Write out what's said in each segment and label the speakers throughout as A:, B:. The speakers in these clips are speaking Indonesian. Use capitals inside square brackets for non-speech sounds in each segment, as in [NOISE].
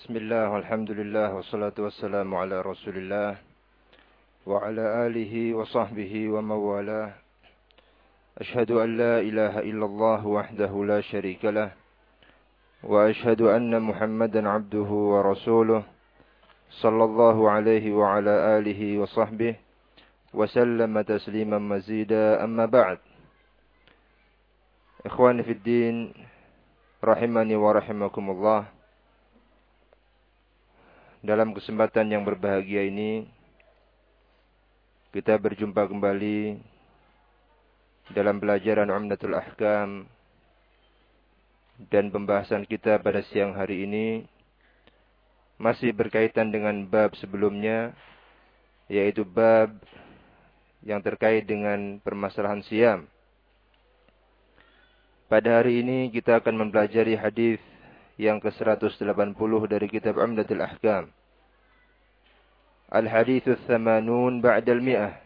A: بسم الله والحمد لله والصلاة والسلام على رسول الله وعلى آله وصحبه ومن والاه أشهد أن لا إله إلا الله وحده لا شريك له وأشهد أن محمدا عبده ورسوله صلى الله عليه وعلى آله وصحبه وسلم تسليما مزيدا أما بعد إخواني في الدين رحمني ورحمكم الله dalam kesempatan yang berbahagia ini kita berjumpa kembali dalam pelajaran Umdatul Ahkam dan pembahasan kita pada siang hari ini masih berkaitan dengan bab sebelumnya yaitu bab yang terkait dengan permasalahan siam. Pada hari ini kita akan mempelajari hadis yang ke-180 dari kitab Umdatul Ahkam. Al-Hadits Al-Thamanun Ba'da Al-Mi'ah.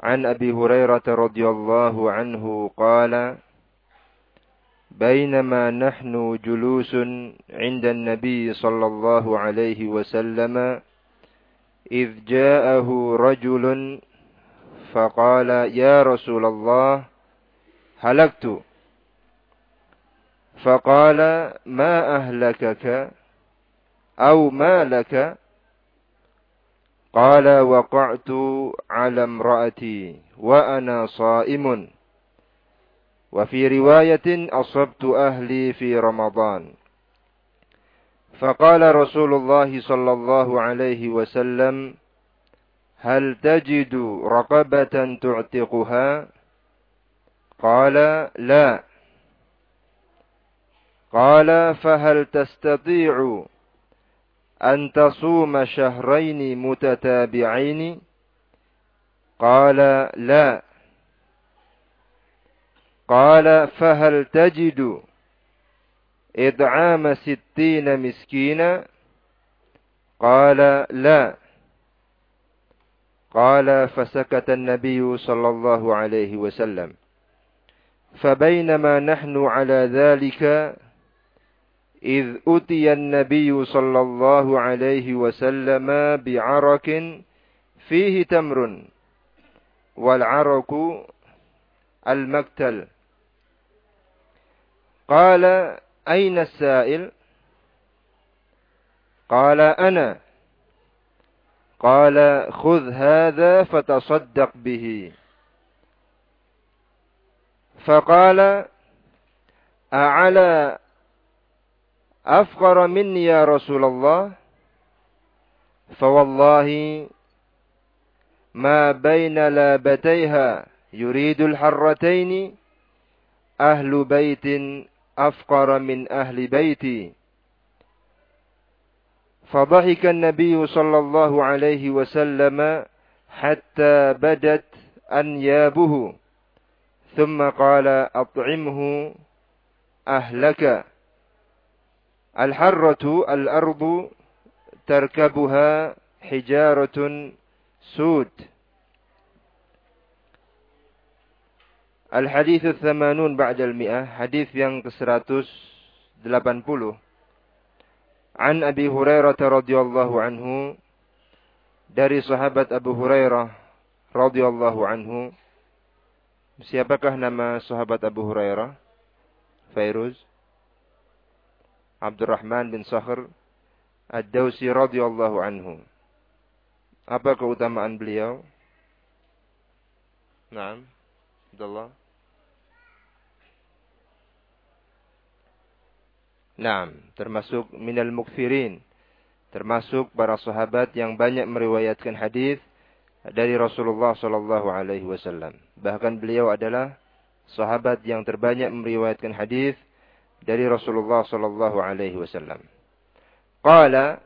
A: An Abi Hurairah radhiyallahu anhu qala بينما نحن جلوس عند النبي صلى الله عليه وسلم إذ جاءه رجل فقال يا رسول الله هلكت فقال ما أهلكك؟ أو ما لك؟ قال وقعت على امرأتي وأنا صائم. وفي رواية أصبت أهلي في رمضان. فقال رسول الله صلى الله عليه وسلم هل تجد رقبة تعتقها؟ قال لا. قال فهل تستطيع أن تصوم شهرين متتابعين؟ قال لا. قال فهل تجد إدعام ستين مسكينا؟ قال لا. قال فسكت النبي صلى الله عليه وسلم. فبينما نحن على ذلك إذ أتي النبي صلى الله عليه وسلم بعرك فيه تمر والعرك المكتل قال أين السائل؟ قال أنا. قال خذ هذا فتصدق به. فقال أعلى أفقر مني يا رسول الله فوالله ما بين لابتيها يريد الحرتين أهل بيت أفقر من أهل بيتي. فضحك النبي صلى الله عليه وسلم حتى بدت أنيابه ثم قال أطعمه أهلك. الحرة الأرض تركبها حجارة سود الحديث الثمانون بعد المئة حديث yang ke-180 عن أبي هريرة رضي الله عنه dari sahabat Abu Hurairah radhiyallahu anhu siapakah nama sahabat Abu Hurairah Fairuz Abdurrahman bin Sakhr Ad-Dawsi radhiyallahu anhu. Apa keutamaan beliau? Naam. Abdullah. Naam, termasuk minal mukfirin. Termasuk para sahabat yang banyak meriwayatkan hadis dari Rasulullah sallallahu alaihi wasallam. Bahkan beliau adalah sahabat yang terbanyak meriwayatkan hadis dari Rasulullah sallallahu alaihi wasallam. Qala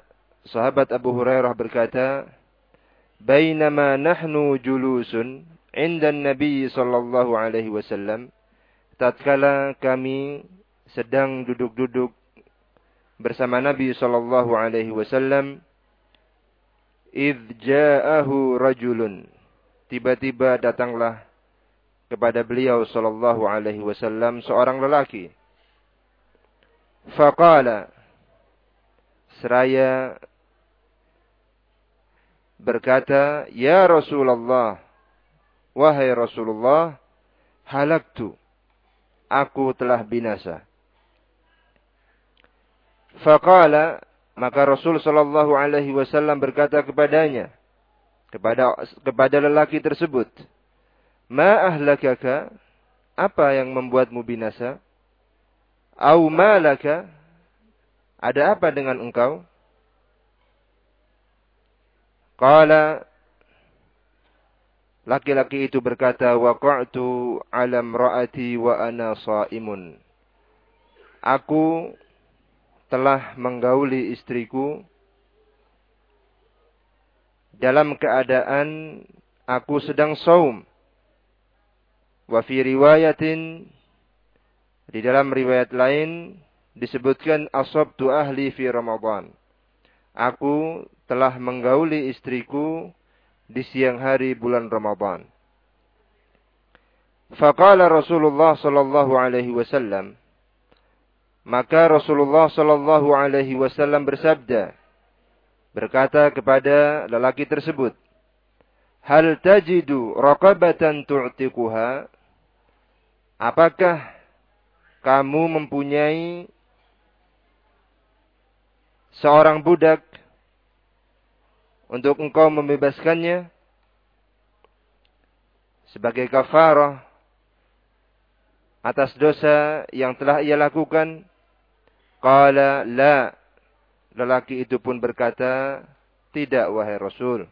A: sahabat Abu Hurairah berkata, "Bainama nahnu julusun 'inda Nabi sallallahu alaihi wasallam." Tatkala kami sedang duduk-duduk bersama Nabi sallallahu alaihi wasallam, "Idz ja'ahu rajulun." Tiba-tiba datanglah kepada beliau sallallahu alaihi wasallam seorang lelaki Faqala seraya berkata, "Ya Rasulullah, wahai Rasulullah, halaktu, aku telah binasa." Faqala maka Rasul sallallahu alaihi wasallam berkata kepadanya kepada kepada lelaki tersebut, "Ma ahlakaka? Apa yang membuatmu binasa?" Au malaka? Ada apa dengan engkau? Qala Laki-laki itu berkata, Waqa'tu ala mra'ati wa ana sa'imun. Aku telah menggauli istriku dalam keadaan aku sedang saum. Wa fi riwayatin di dalam riwayat lain disebutkan asabtu ahli fi Ramadan. Aku telah menggauli istriku di siang hari bulan Ramadan. Faqala Rasulullah sallallahu alaihi wasallam maka Rasulullah sallallahu alaihi wasallam bersabda berkata kepada lelaki tersebut Hal tajidu raqabatan tu'tiquha Apakah kamu mempunyai seorang budak untuk engkau membebaskannya sebagai kafarah atas dosa yang telah ia lakukan? Qala la. Lelaki itu pun berkata, tidak wahai Rasul.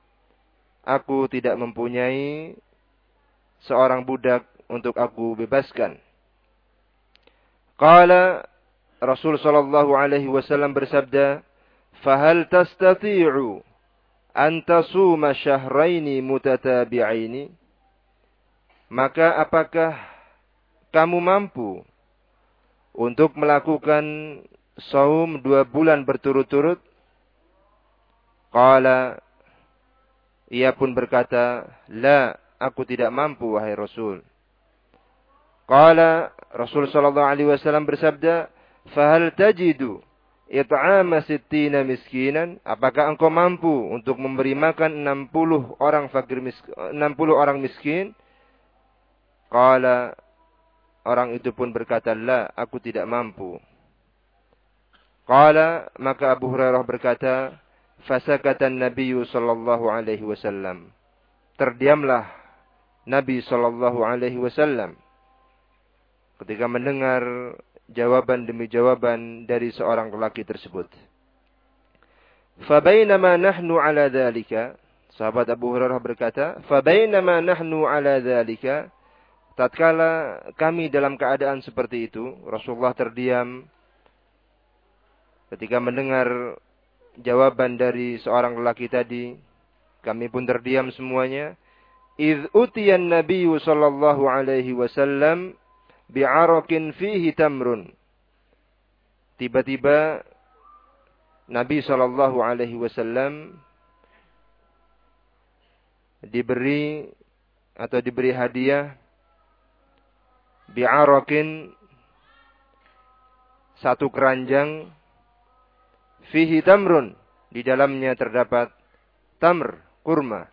A: Aku tidak mempunyai seorang budak untuk aku bebaskan. Qala Rasul sallallahu alaihi wasallam bersabda, "Fahal tastati'u an tasuma syahraini mutatabi'aini? Maka apakah kamu mampu untuk melakukan saum dua bulan berturut-turut? Qala ia pun berkata la aku tidak mampu wahai rasul qala rasul sallallahu alaihi wasallam bersabda fahal tajidu it'ama sittina miskinan? Apakah engkau mampu untuk memberi makan 60 orang fakir miskin 60 orang miskin? Qala orang itu pun berkata la aku tidak mampu. Qala maka Abu Hurairah berkata fasakata Nabi sallallahu alaihi wasallam. Terdiamlah Nabi sallallahu alaihi wasallam ketika mendengar jawaban demi jawaban dari seorang lelaki tersebut. Fabainama nahnu ala dhalika, sahabat Abu Hurairah berkata, Fabainama nahnu ala dhalika, tatkala kami dalam keadaan seperti itu, Rasulullah terdiam ketika mendengar jawaban dari seorang lelaki tadi, kami pun terdiam semuanya. Idh utiyan Nabi sallallahu alaihi wasallam bi'arakin fihi tamrun. Tiba-tiba Nabi Shallallahu Alaihi Wasallam diberi atau diberi hadiah bi'arakin satu keranjang fihi tamrun. Di dalamnya terdapat tamr kurma.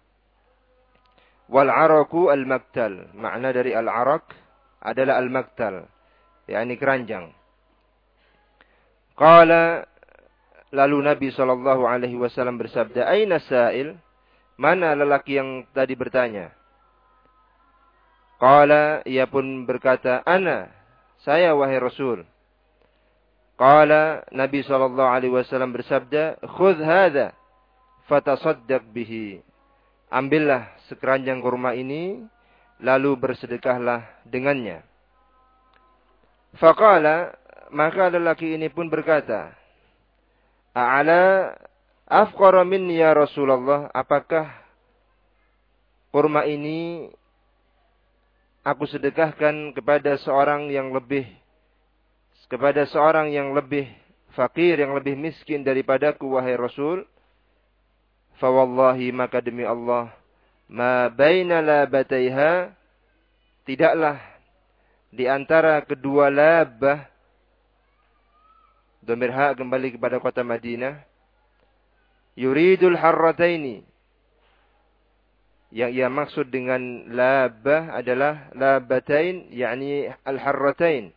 A: Wal araku al maktal makna dari al arak adalah al-maktal, yakni keranjang. Qala lalu Nabi sallallahu alaihi wasallam bersabda, "Aina sa'il?" Mana lelaki yang tadi bertanya? Qala ia pun berkata, "Ana, saya wahai Rasul." Qala Nabi sallallahu alaihi wasallam bersabda, "Khudh hadha fatasaddaq bihi." Ambillah sekeranjang kurma ini lalu bersedekahlah dengannya. Faqala, maka lelaki ini pun berkata, A'ala afqara minni ya Rasulullah, apakah kurma ini aku sedekahkan kepada seorang yang lebih kepada seorang yang lebih fakir, yang lebih miskin daripadaku wahai Rasul? Fawallahi maka demi Allah ma baina labataiha tidaklah di antara kedua labah domir ha kembali kepada kota Madinah yuridul harrataini. Yang ia maksud dengan labah adalah labatain, yakni al-harratain.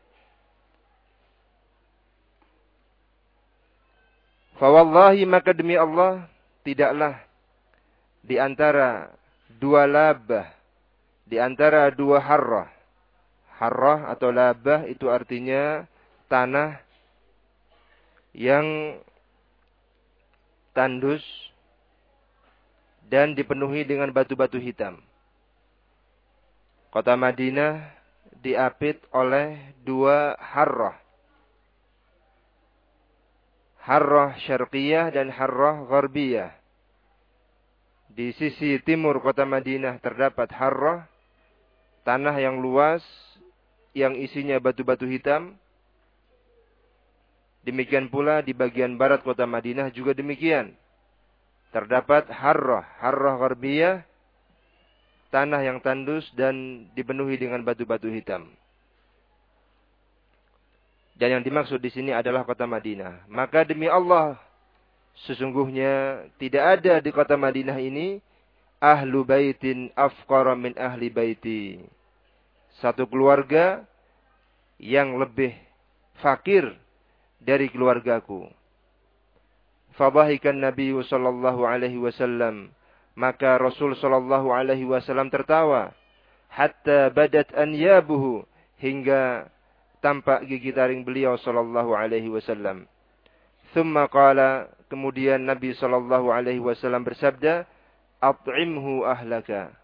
A: Fawallahi maka demi Allah, tidaklah di antara dua labah, di antara dua harrah. Harrah atau labah itu artinya tanah yang tandus dan dipenuhi dengan batu-batu hitam. Kota Madinah diapit oleh dua harrah. Harrah syarqiyah dan harrah gharbiyah. Di sisi timur kota Madinah terdapat harrah, tanah yang luas yang isinya batu-batu hitam. Demikian pula di bagian barat kota Madinah juga demikian. Terdapat harrah, harrah gharbiyah, tanah yang tandus dan dipenuhi dengan batu-batu hitam. Dan yang dimaksud di sini adalah kota Madinah. Maka demi Allah, sesungguhnya tidak ada di kota Madinah ini ahlu baitin afqara min ahli baiti. Satu keluarga yang lebih fakir dari keluargaku. Fabahikan Nabi sallallahu alaihi wasallam. Maka Rasul sallallahu alaihi wasallam tertawa. Hatta badat anyabuhu. Hingga tampak gigi taring beliau sallallahu alaihi wasallam. Thumma qala. Kemudian Nabi sallallahu alaihi wasallam bersabda. At'imhu ahlaka.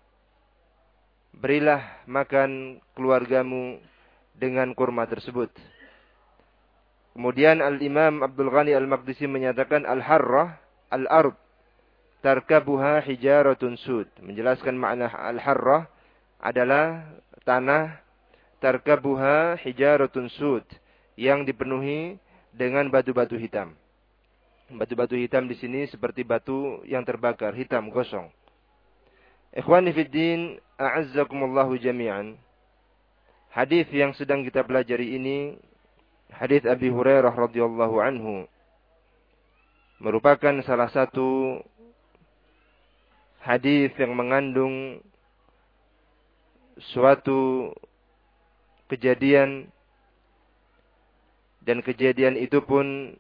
A: Berilah makan keluargamu dengan kurma tersebut. Kemudian Al-Imam Abdul Ghani Al-Maqdisi menyatakan Al-Harrah, Al-Ard, tarkabuha hijaratun sud. Menjelaskan makna Al-Harrah adalah tanah tarkabuha hijaratun sud. Yang dipenuhi dengan batu-batu hitam. Batu-batu hitam di sini seperti batu yang terbakar, hitam, gosong. Ikhwani fiddin, a'azzakumullahu jami'an. Hadis yang sedang kita pelajari ini hadis Abi Hurairah radhiyallahu anhu merupakan salah satu hadis yang mengandung suatu kejadian dan kejadian itu pun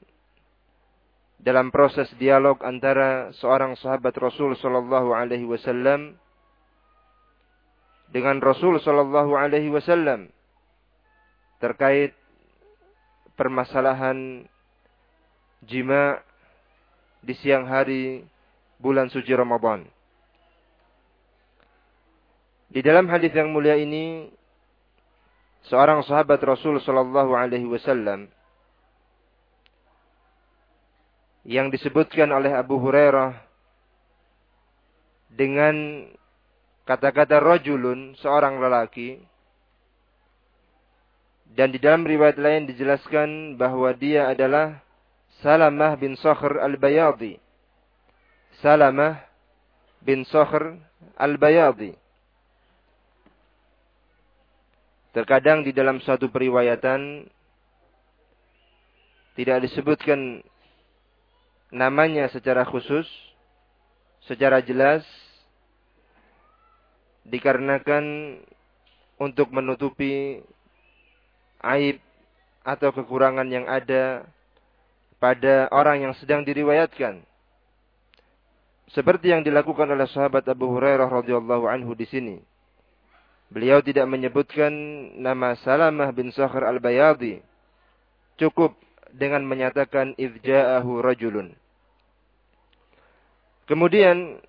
A: dalam proses dialog antara seorang sahabat Rasul sallallahu alaihi wasallam dengan Rasul sallallahu alaihi wasallam terkait permasalahan jima di siang hari bulan suci Ramadan. Di dalam hadis yang mulia ini seorang sahabat Rasul sallallahu alaihi wasallam yang disebutkan oleh Abu Hurairah dengan kata-kata rajulun seorang lelaki dan di dalam riwayat lain dijelaskan bahwa dia adalah Salamah bin Sakhr al-Bayadi. Salamah bin Sakhr al-Bayadi. Terkadang di dalam suatu periwayatan tidak disebutkan namanya secara khusus, secara jelas, dikarenakan untuk menutupi aib atau kekurangan yang ada pada orang yang sedang diriwayatkan. Seperti yang dilakukan oleh sahabat Abu Hurairah radhiyallahu anhu di sini. Beliau tidak menyebutkan nama Salamah bin Sakhr al-Bayadi. Cukup dengan menyatakan idja'ahu rajulun. Kemudian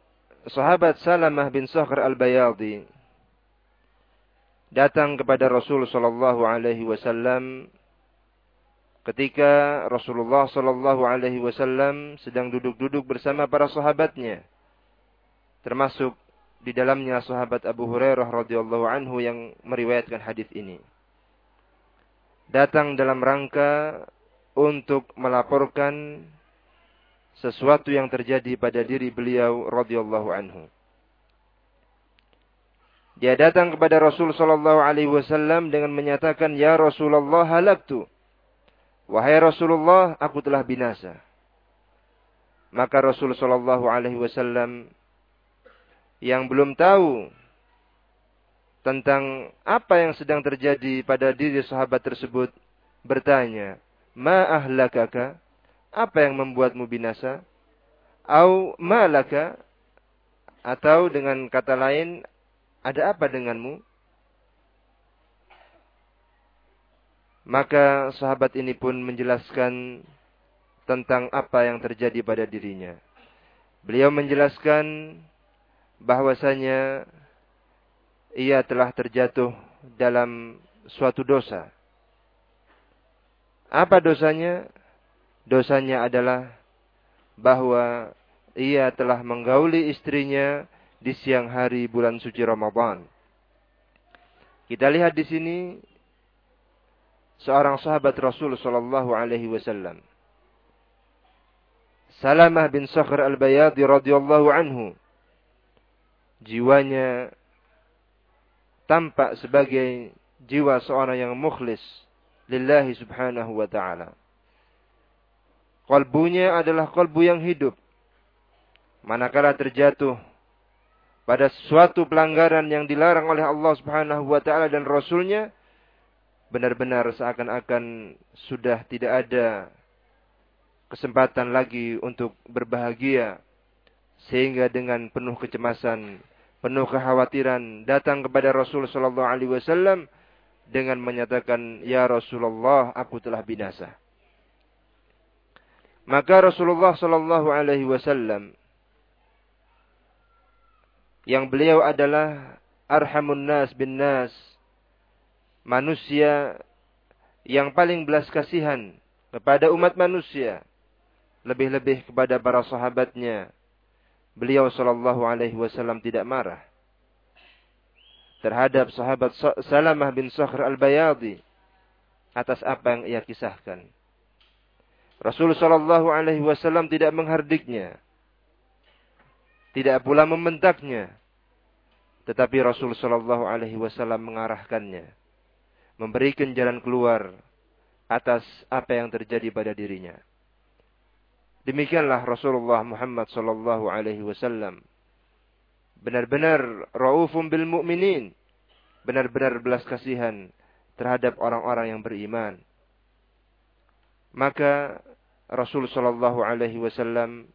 A: sahabat Salamah bin Sakhr al-Bayadi datang kepada Rasul sallallahu alaihi wasallam ketika Rasulullah sallallahu alaihi wasallam sedang duduk-duduk bersama para sahabatnya termasuk di dalamnya sahabat Abu Hurairah radhiyallahu anhu yang meriwayatkan hadis ini. Datang dalam rangka untuk melaporkan sesuatu yang terjadi pada diri beliau radhiyallahu anhu dia datang kepada Rasul sallallahu alaihi wasallam dengan menyatakan, "Ya Rasulullah, halaktu." Wahai Rasulullah, aku telah binasa. Maka Rasul Shallallahu Alaihi Wasallam yang belum tahu tentang apa yang sedang terjadi pada diri sahabat tersebut bertanya, "Ma ahlakaka?" Apa yang membuatmu binasa? Au malaka? Atau dengan kata lain, ada apa denganmu? Maka sahabat ini pun menjelaskan tentang apa yang terjadi pada dirinya. Beliau menjelaskan bahwasanya ia telah terjatuh dalam suatu dosa. Apa dosanya? Dosanya adalah bahwa ia telah menggauli istrinya di siang hari bulan suci Ramadan. Kita lihat di sini seorang sahabat Rasul sallallahu alaihi wasallam. Salamah bin Sakhr al-Bayadi radhiyallahu anhu. Jiwanya tampak sebagai jiwa seorang yang mukhlis lillahi subhanahu wa ta'ala. Kalbunya adalah kalbu yang hidup. Manakala terjatuh pada suatu pelanggaran yang dilarang oleh Allah Subhanahu wa taala dan rasulnya benar-benar seakan-akan sudah tidak ada kesempatan lagi untuk berbahagia sehingga dengan penuh kecemasan, penuh kekhawatiran datang kepada Rasul sallallahu alaihi wasallam dengan menyatakan, "Ya Rasulullah, aku telah binasa." Maka Rasulullah Shallallahu Alaihi Wasallam yang beliau adalah arhamun nas bin nas, manusia yang paling belas kasihan kepada umat manusia, lebih-lebih kepada para sahabatnya. Beliau Shallallahu Alaihi Wasallam tidak marah terhadap sahabat Salamah bin Sakhr al-Bayadi atas apa yang ia kisahkan. Rasul Shallallahu Alaihi Wasallam tidak menghardiknya, tidak pula membentaknya, tetapi Rasul Shallallahu Alaihi Wasallam mengarahkannya, memberikan jalan keluar atas apa yang terjadi pada dirinya. Demikianlah Rasulullah Muhammad Shallallahu Alaihi Wasallam. Benar-benar raufum bil mu'minin, benar-benar belas kasihan terhadap orang-orang yang beriman. Maka Rasul Shallallahu Alaihi Wasallam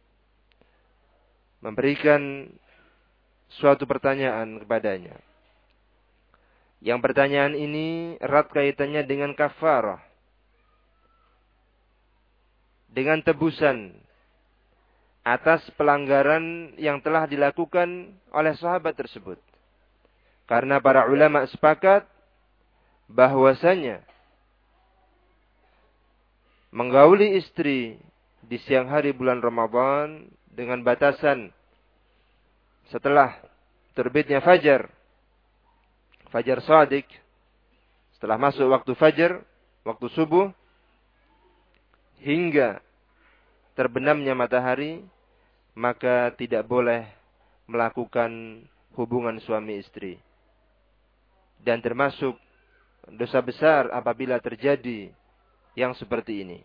A: memberikan suatu pertanyaan kepadanya. Yang pertanyaan ini erat kaitannya dengan kafarah. Dengan tebusan atas pelanggaran yang telah dilakukan oleh sahabat tersebut. Karena para ulama sepakat bahwasanya menggauli istri di siang hari bulan Ramadan dengan batasan setelah terbitnya fajar, fajar sadik, setelah masuk waktu fajar, waktu subuh, hingga terbenamnya matahari, maka tidak boleh melakukan hubungan suami istri. Dan termasuk dosa besar apabila terjadi yang seperti ini.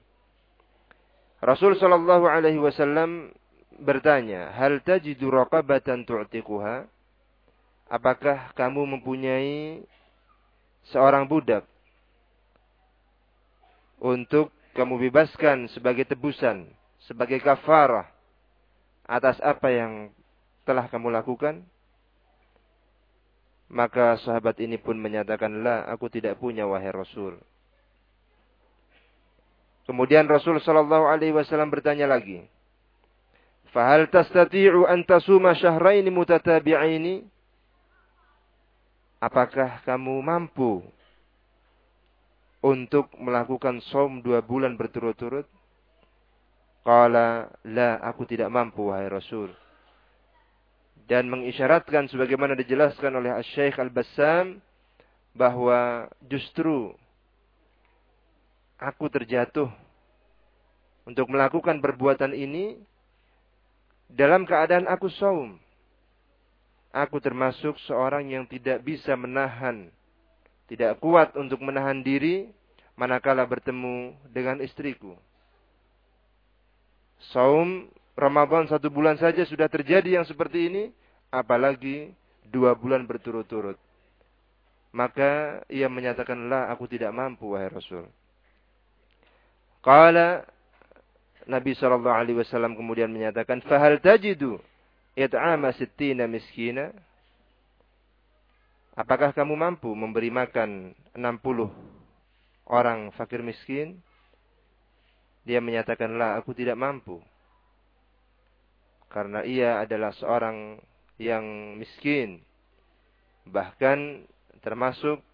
A: Rasul sallallahu alaihi wasallam bertanya, "Hal tajidu raqabatan tu'tiquha?" Apakah kamu mempunyai seorang budak untuk kamu bebaskan sebagai tebusan, sebagai kafarah atas apa yang telah kamu lakukan? Maka sahabat ini pun menyatakan, "La, aku tidak punya wahai Rasul." Kemudian Rasul sallallahu alaihi wasallam bertanya lagi, "Fahal tastati'u an tasuma syahraini mutatabi'aini?" Apakah kamu mampu untuk melakukan som dua bulan berturut-turut? Qala, la, aku tidak mampu, wahai Rasul. Dan mengisyaratkan sebagaimana dijelaskan oleh Syekh Al-Bassam, bahwa justru aku terjatuh untuk melakukan perbuatan ini dalam keadaan aku saum. Aku termasuk seorang yang tidak bisa menahan, tidak kuat untuk menahan diri manakala bertemu dengan istriku. Saum Ramadan satu bulan saja sudah terjadi yang seperti ini, apalagi dua bulan berturut-turut. Maka ia menyatakanlah aku tidak mampu wahai Rasul. Qala Nabi sallallahu alaihi wasallam kemudian menyatakan, "Fahal tajidu it'ama sittina miskina?" Apakah kamu mampu memberi makan 60 orang fakir miskin? Dia menyatakanlah aku tidak mampu. Karena ia adalah seorang yang miskin. Bahkan termasuk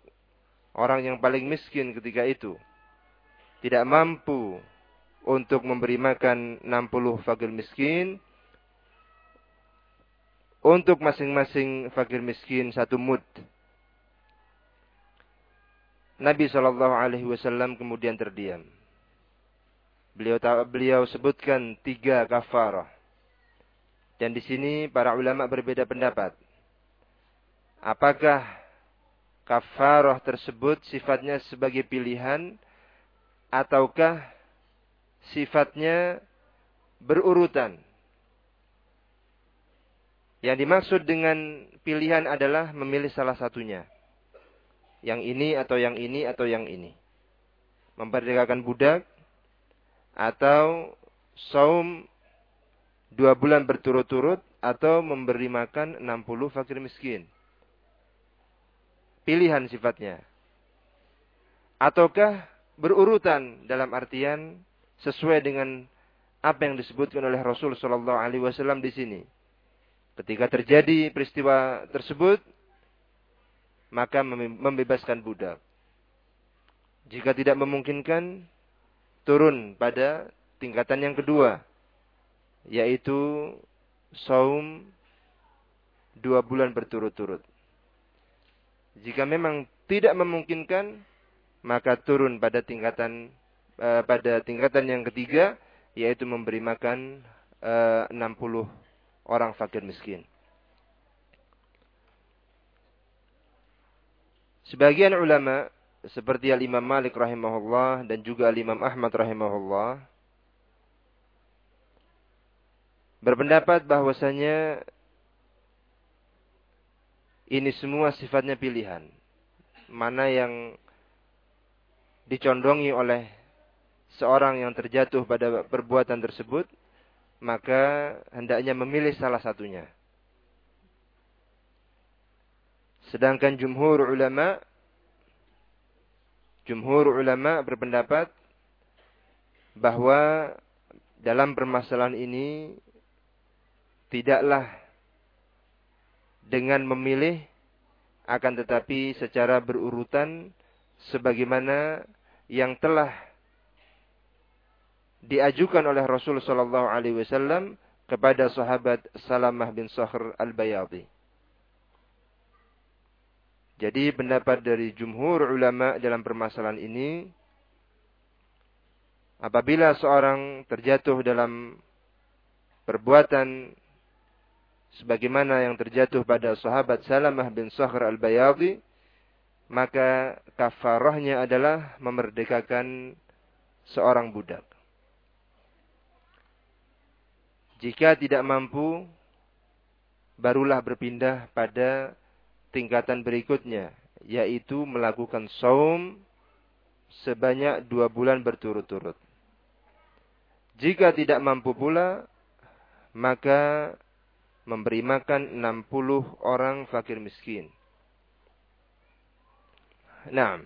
A: orang yang paling miskin ketika itu. Tidak mampu untuk memberi makan 60 fakir miskin untuk masing-masing fakir miskin satu mud. Nabi Shallallahu Alaihi Wasallam kemudian terdiam. Beliau beliau sebutkan tiga kafarah. Dan di sini para ulama berbeda pendapat. Apakah kafarah tersebut sifatnya sebagai pilihan ataukah sifatnya berurutan? Yang dimaksud dengan pilihan adalah memilih salah satunya. Yang ini atau yang ini atau yang ini. Memperdekakan budak atau saum dua bulan berturut-turut atau memberi makan 60 fakir miskin. Pilihan sifatnya. Ataukah berurutan dalam artian sesuai dengan apa yang disebutkan oleh Rasul Shallallahu Alaihi Wasallam di sini Ketika terjadi peristiwa tersebut, maka membebaskan budak. Jika tidak memungkinkan, turun pada tingkatan yang kedua, yaitu saum dua bulan berturut-turut. Jika memang tidak memungkinkan, maka turun pada tingkatan uh, pada tingkatan yang ketiga, yaitu memberi makan uh, 60 orang fakir miskin. Sebagian ulama seperti Al-Imam Malik rahimahullah dan juga Al-Imam Ahmad rahimahullah berpendapat bahwasanya ini semua sifatnya pilihan. Mana yang dicondongi oleh seorang yang terjatuh pada perbuatan tersebut maka hendaknya memilih salah satunya. Sedangkan jumhur ulama jumhur ulama berpendapat bahwa dalam permasalahan ini tidaklah dengan memilih akan tetapi secara berurutan sebagaimana yang telah diajukan oleh Rasul Shallallahu Alaihi Wasallam kepada sahabat Salamah bin Sakhr al-Bayadi. Jadi pendapat dari jumhur ulama dalam permasalahan ini, apabila seorang terjatuh dalam perbuatan sebagaimana yang terjatuh pada sahabat Salamah bin Sakhr al-Bayadi, maka kafarahnya adalah memerdekakan seorang budak. Jika tidak mampu, barulah berpindah pada tingkatan berikutnya, yaitu melakukan saum sebanyak dua bulan berturut-turut. Jika tidak mampu pula, maka memberi makan 60 orang fakir miskin. Nah,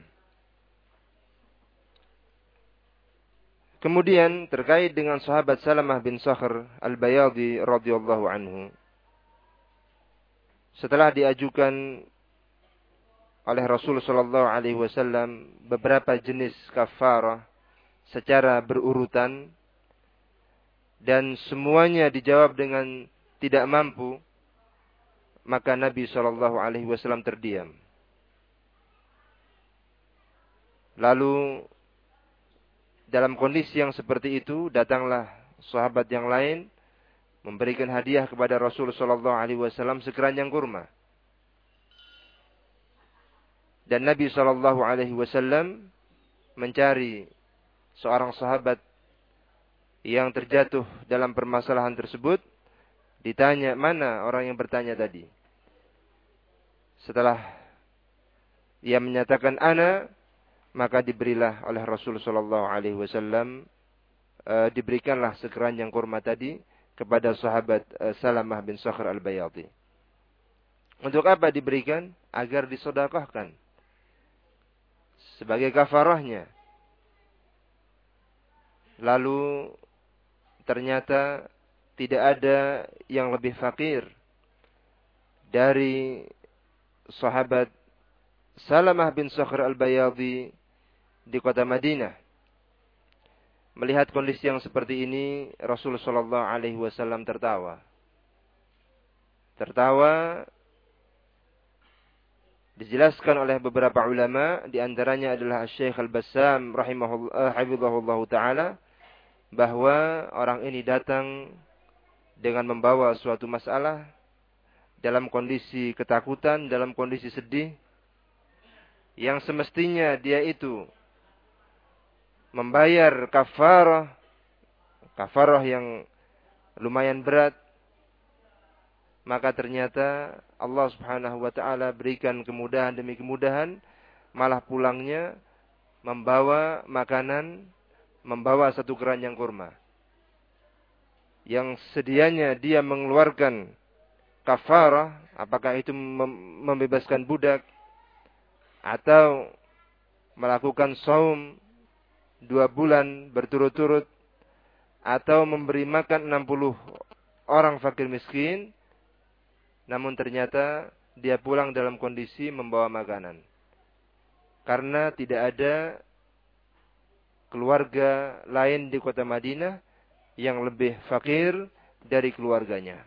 A: Kemudian terkait dengan sahabat Salamah bin Sakhr Al-Bayadi radhiyallahu anhu. Setelah diajukan oleh Rasul sallallahu alaihi wasallam beberapa jenis kafarah secara berurutan dan semuanya dijawab dengan tidak mampu, maka Nabi sallallahu alaihi wasallam terdiam. Lalu dalam kondisi yang seperti itu, datanglah sahabat yang lain memberikan hadiah kepada Rasul Shallallahu Alaihi Wasallam sekeranjang kurma. Dan Nabi Shallallahu Alaihi Wasallam mencari seorang sahabat yang terjatuh dalam permasalahan tersebut ditanya mana orang yang bertanya tadi. Setelah ia menyatakan ana, maka diberilah oleh Rasul Shallallahu Alaihi Wasallam uh, diberikanlah sekeranjang kurma tadi kepada sahabat uh, Salamah bin Sakhr al Bayati. Untuk apa diberikan? Agar disodakohkan sebagai kafarahnya. Lalu ternyata tidak ada yang lebih fakir dari sahabat Salamah bin Sakhr al-Bayadhi di kota Madinah. Melihat kondisi yang seperti ini, Rasulullah Shallallahu Alaihi Wasallam tertawa. Tertawa dijelaskan oleh beberapa ulama, di antaranya adalah Syekh Al-Bassam rahimahullah taala bahwa orang ini datang dengan membawa suatu masalah dalam kondisi ketakutan, dalam kondisi sedih, yang semestinya dia itu membayar kafarah, kafarah yang lumayan berat, maka ternyata Allah Subhanahu wa taala berikan kemudahan demi kemudahan, malah pulangnya membawa makanan membawa satu keranjang kurma. Yang sedianya dia mengeluarkan kafarah, apakah itu membebaskan budak atau melakukan saum dua bulan berturut-turut atau memberi makan 60 orang fakir miskin namun ternyata dia pulang dalam kondisi membawa makanan karena tidak ada keluarga lain di kota Madinah yang lebih fakir dari keluarganya.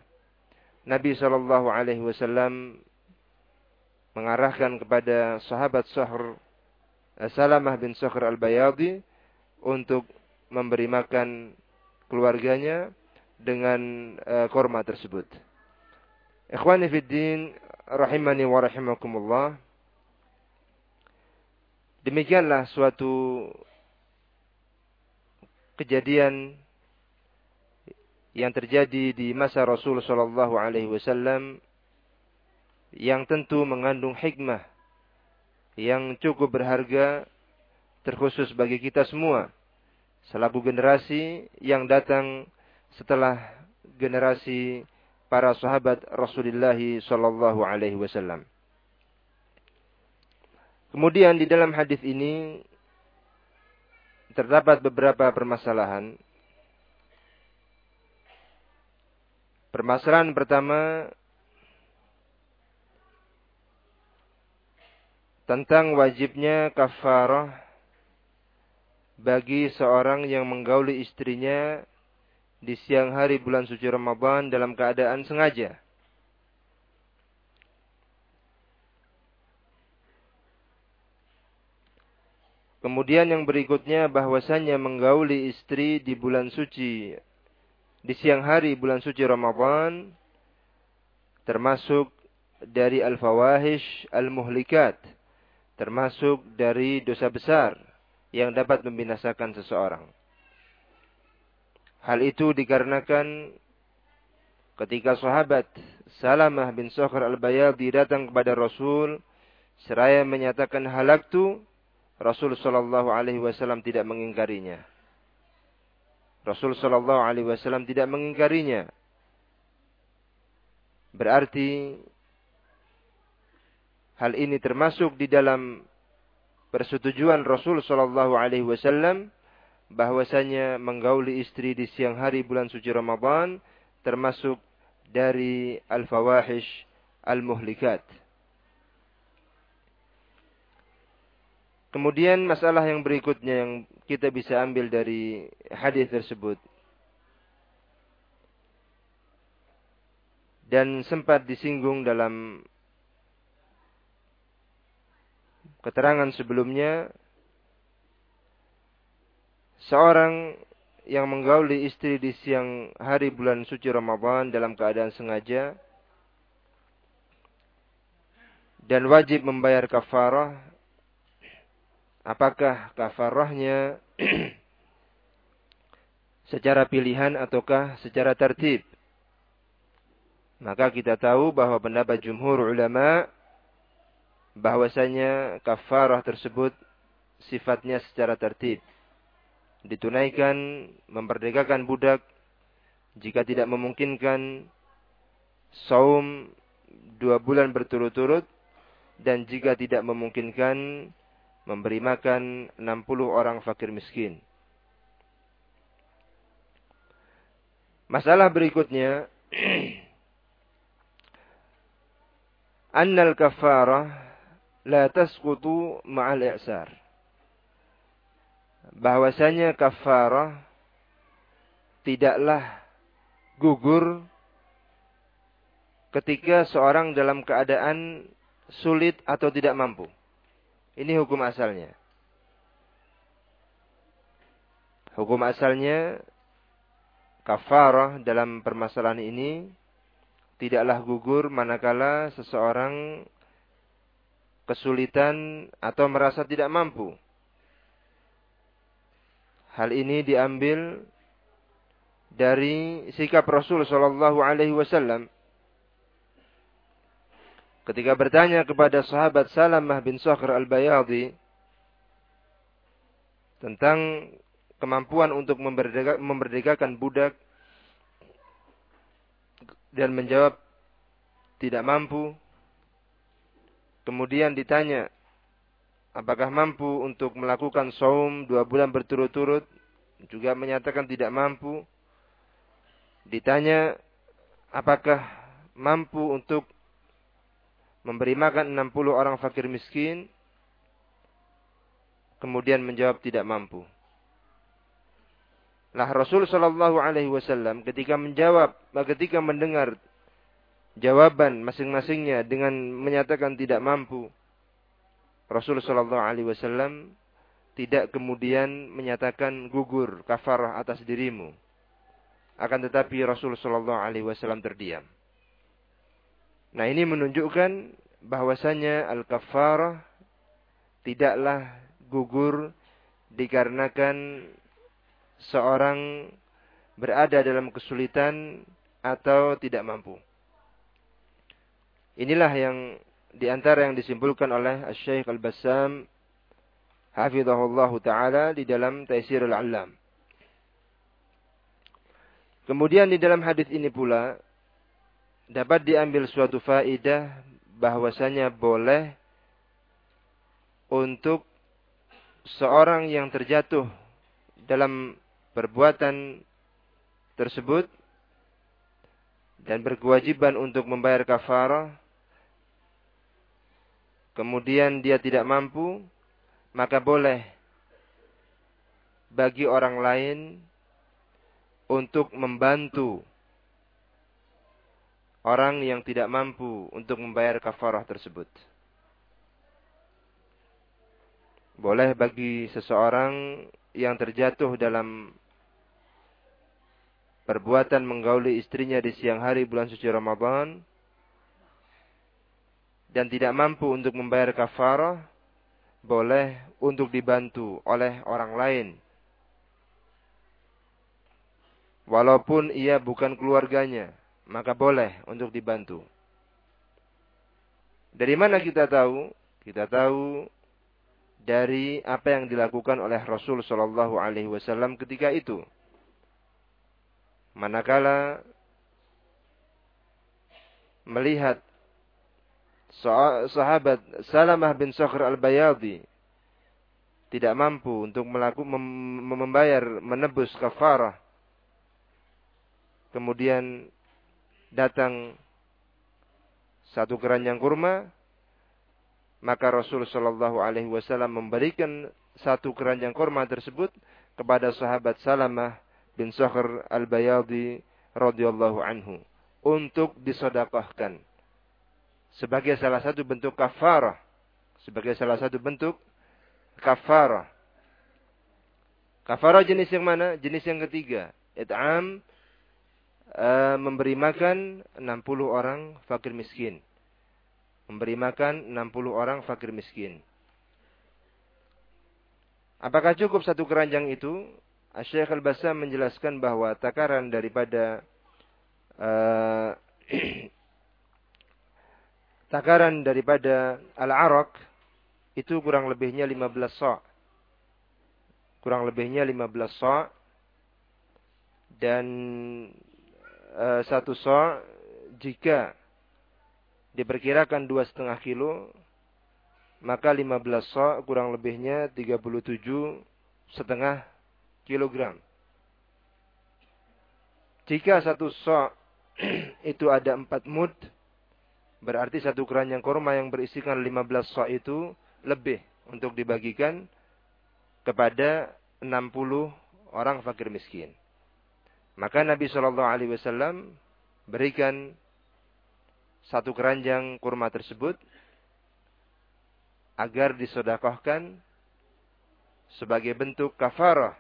A: Nabi Shallallahu Alaihi Wasallam mengarahkan kepada sahabat Sahr Salamah bin Sahr al Bayadi untuk memberi makan keluarganya dengan uh, korma tersebut. Ikhwani fiddin rahimani wa rahimakumullah. Demikianlah suatu kejadian yang terjadi di masa Rasul Shallallahu Alaihi Wasallam yang tentu mengandung hikmah yang cukup berharga terkhusus bagi kita semua selaku generasi yang datang setelah generasi para sahabat Rasulullah Shallallahu Alaihi Wasallam. Kemudian di dalam hadis ini terdapat beberapa permasalahan. Permasalahan pertama tentang wajibnya kafarah bagi seorang yang menggauli istrinya di siang hari bulan suci Ramadan dalam keadaan sengaja. Kemudian yang berikutnya bahwasanya menggauli istri di bulan suci di siang hari bulan suci Ramadan termasuk dari al-fawahish al-muhlikat termasuk dari dosa besar yang dapat membinasakan seseorang. Hal itu dikarenakan ketika sahabat Salamah bin Sokhr al-Bayadi datang kepada Rasul seraya menyatakan halaktu Rasul Shallallahu Alaihi Wasallam tidak mengingkarinya. Rasul Shallallahu Alaihi Wasallam tidak mengingkarinya. Berarti hal ini termasuk di dalam persetujuan Rasul Shallallahu Alaihi Wasallam bahwasanya menggauli istri di siang hari bulan suci Ramadan termasuk dari al-fawahish al-muhlikat. Kemudian masalah yang berikutnya yang kita bisa ambil dari hadis tersebut. Dan sempat disinggung dalam keterangan sebelumnya seorang yang menggauli istri di siang hari bulan suci Ramadan dalam keadaan sengaja dan wajib membayar kafarah apakah kafarahnya [CLEARS THROAT] secara pilihan ataukah secara tertib. Maka kita tahu bahwa pendapat jumhur ulama bahwasanya kafarah tersebut sifatnya secara tertib. Ditunaikan memerdekakan budak jika tidak memungkinkan saum dua bulan berturut-turut dan jika tidak memungkinkan memberi makan 60 orang fakir miskin. Masalah berikutnya [CLEARS THROAT] annal kafarah la tasqutu ma'al i'sar. Bahwasanya kafarah tidaklah gugur ketika seorang dalam keadaan sulit atau tidak mampu. Ini hukum asalnya. Hukum asalnya kafarah dalam permasalahan ini tidaklah gugur manakala seseorang kesulitan atau merasa tidak mampu. Hal ini diambil dari sikap Rasul Shallallahu Alaihi Wasallam ketika bertanya kepada sahabat Salamah bin Sakhr al-Bayadi tentang kemampuan untuk memerdeka, memerdekakan budak dan menjawab tidak mampu. Kemudian ditanya, apakah mampu untuk melakukan saum dua bulan berturut-turut? Juga menyatakan tidak mampu. Ditanya, apakah mampu untuk memberi makan 60 orang fakir miskin, kemudian menjawab tidak mampu. Lah Rasul Shallallahu Alaihi Wasallam ketika menjawab, ketika mendengar jawaban masing-masingnya dengan menyatakan tidak mampu, Rasul Shallallahu Alaihi Wasallam tidak kemudian menyatakan gugur kafarah atas dirimu. Akan tetapi Rasul Shallallahu Alaihi Wasallam terdiam. Nah ini menunjukkan bahwasanya al-kafarah tidaklah gugur dikarenakan seorang berada dalam kesulitan atau tidak mampu. Inilah yang di antara yang disimpulkan oleh Syekh Al-Bassam hafizahullah taala di dalam Taisirul Alam. Kemudian di dalam hadis ini pula dapat diambil suatu faidah bahwasanya boleh untuk seorang yang terjatuh dalam perbuatan tersebut dan berkewajiban untuk membayar kafarah kemudian dia tidak mampu maka boleh bagi orang lain untuk membantu orang yang tidak mampu untuk membayar kafarah tersebut. Boleh bagi seseorang yang terjatuh dalam perbuatan menggauli istrinya di siang hari bulan suci Ramadan dan tidak mampu untuk membayar kafarah, boleh untuk dibantu oleh orang lain. Walaupun ia bukan keluarganya, maka boleh untuk dibantu. Dari mana kita tahu? Kita tahu dari apa yang dilakukan oleh Rasul Shallallahu Alaihi Wasallam ketika itu. Manakala melihat sahabat Salamah bin Sakhr al-Bayadi tidak mampu untuk melakukan membayar menebus kafarah. Kemudian datang satu keranjang kurma, maka Rasul Shallallahu Alaihi Wasallam memberikan satu keranjang kurma tersebut kepada sahabat Salamah bin Sakhr al Bayadi radhiyallahu anhu untuk disodakahkan sebagai salah satu bentuk kafarah, sebagai salah satu bentuk kafarah. Kafarah jenis yang mana? Jenis yang ketiga, it'am uh, memberi makan 60 orang fakir miskin. Memberi makan 60 orang fakir miskin. Apakah cukup satu keranjang itu Syekh Al-Bassam menjelaskan bahwa takaran daripada uh, [CLEARS THROAT] takaran daripada al-arak itu kurang lebihnya 15 sa' kurang lebihnya 15 sa' dan uh, satu sa' jika diperkirakan dua setengah kilo maka 15 sa' kurang lebihnya 37 setengah kilogram. Jika satu sa' [CLEARS THROAT] itu ada empat mud, berarti satu keranjang korma yang berisikan 15 sa' itu lebih untuk dibagikan kepada 60 orang fakir miskin. Maka Nabi Shallallahu Alaihi Wasallam berikan satu keranjang kurma tersebut agar disodakohkan sebagai bentuk kafarah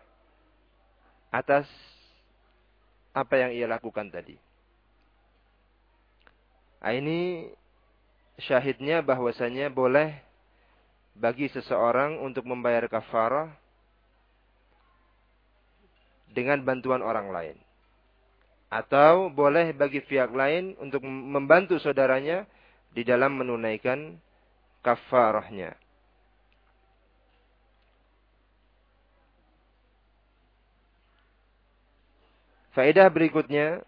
A: atas apa yang ia lakukan tadi. Nah, ini syahidnya bahwasanya boleh bagi seseorang untuk membayar kafarah dengan bantuan orang lain. Atau boleh bagi pihak lain untuk membantu saudaranya di dalam menunaikan kafarahnya. Faedah berikutnya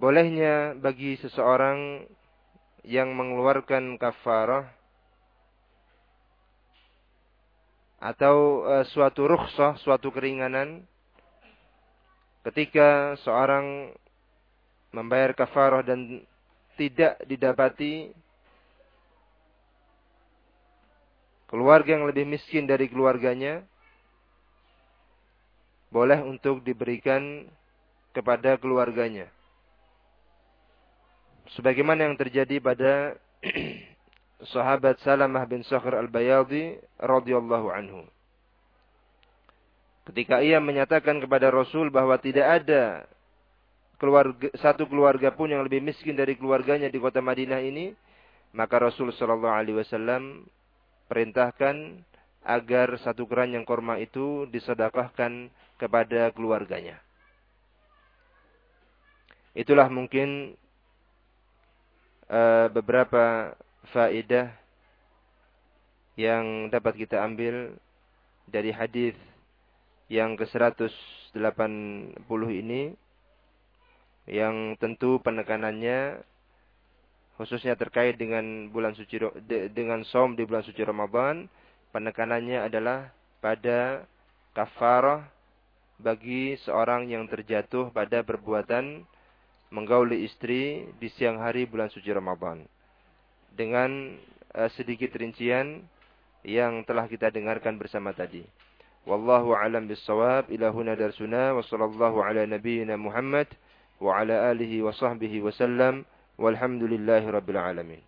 A: bolehnya bagi seseorang yang mengeluarkan kafarah atau uh, suatu rukhsah, suatu keringanan ketika seorang membayar kafarah dan tidak didapati keluarga yang lebih miskin dari keluarganya boleh untuk diberikan kepada keluarganya. Sebagaimana yang terjadi pada [CLEARS THROAT] sahabat Salamah bin Sakhr al-Bayadi radhiyallahu anhu. Ketika ia menyatakan kepada Rasul bahwa tidak ada keluarga, satu keluarga pun yang lebih miskin dari keluarganya di kota Madinah ini, maka Rasul Shallallahu Alaihi Wasallam perintahkan agar satu keranjang korma itu disedekahkan kepada keluarganya. Itulah mungkin uh, beberapa faedah yang dapat kita ambil dari hadis yang ke-180 ini yang tentu penekanannya khususnya terkait dengan bulan suci dengan som di bulan suci Ramadan penekanannya adalah pada kafarah bagi seorang yang terjatuh pada perbuatan menggauli istri di siang hari bulan suci Ramadan dengan uh, sedikit rincian yang telah kita dengarkan bersama tadi. Wallahu alam bissawab. Ila huna darsuna wa sallallahu ala nabiyyina Muhammad wa ala alihi wa sahbihi wa sallam. Walhamdulillahi rabbil alamin.